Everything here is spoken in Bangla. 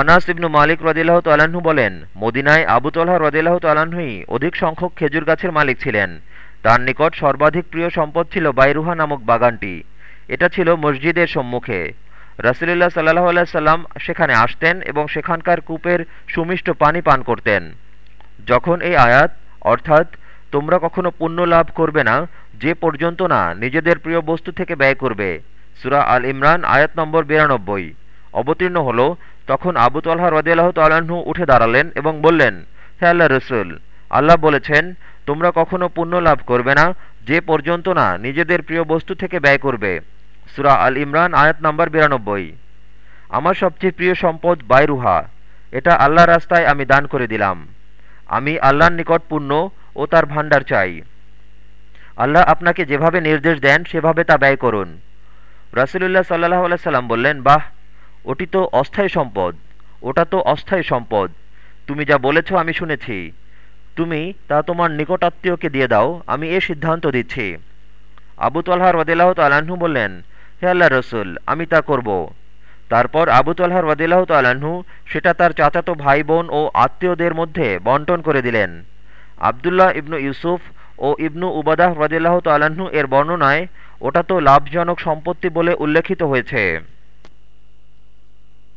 আনাস ইবনু মালিক রদিল্লাহ তাল্লাহ্ন বলেন, মদিনায় আবু তল্লাহ রদিল্লাহ তাল্লাহ্নই অধিক সংখ্যক খেজুর গাছের মালিক ছিলেন। তার নিকট সর্বাধিক প্রিয় সম্পদ ছিল বাইরুহা নামক বাগানটি। এটা ছিল মসজিদের সম্মুখে। রাসুলুল্লাহ সাল্লাহ আল্লাহ সাল্লাম সেখানে আসতেন এবং সেখানকার কূপের সুমিষ্ট পানি পান করতেন। যখন এই আয়াত, অর্থাৎ, তোমরা কখনো পুণ্য লাভ করবে না, যে পর্যন্ত না নিজেদের প্রিয় বস্তু থেকে ব্যয় করবে। সুরা আল ইমরান আয়াত নম্বর বিরানব্বই। অবতীর্ণ হল, তখন আবু তলহা রদিয়াল্লাহ তাল্লাহ্ন উঠে দাঁড়ালেন এবং বললেন, হে আল্লাহ রসুল, আল্লাহ বলেছেন, তোমরা কখনো পুণ্য লাভ করবে না, যে পর্যন্ত না নিজেদের প্রিয় বস্তু থেকে ব্যয় করবে। সুরা আল ইমরান, আয়াত নম্বর বিরানব্বই। আমার সবচেয়ে প্রিয় সম্পদ বাইরুহা, এটা আল্লাহ রাস্তায় আমি দান করে দিলাম। আমি আল্লাহর নিকট পুণ্য ও তার ভাণ্ডার চাই। আল্লাহ আপনাকে যেভাবে নির্দেশ দেন, সেভাবে তা ব্যয় করুন। রাসুলুল্লাহ সাল্লাহ সাল্লাম বললেন, বাহ ওটি তো অস্থায়ী সম্পদ, ওটা তো অস্থায়ী সম্পদ। তুমি যা বলেছ আমি শুনেছি। তুমি তা তোমার নিকটাত্মীয়কে দিয়ে দাও, আমি এ সিদ্ধান্ত দিচ্ছি। আবু তলহা রদিল্লাহ তালাহু বললেন, হে আল্লাহ রসুল, আমি তা করব। তারপর আবু তলহা রদিল্লাহ তালাহু সেটা তার চাচাতো ভাই বোন ও আত্মীয়দের মধ্যে বন্টন করে দিলেন। আবদুল্লাহ ইবনু ইউসুফ ও ইবনু উবাদাহ রদিল্লাহ তালাহু এর বর্ণনায় ওটা তো লাভজনক সম্পত্তি বলে উল্লেখিত হয়েছে।